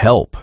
Help.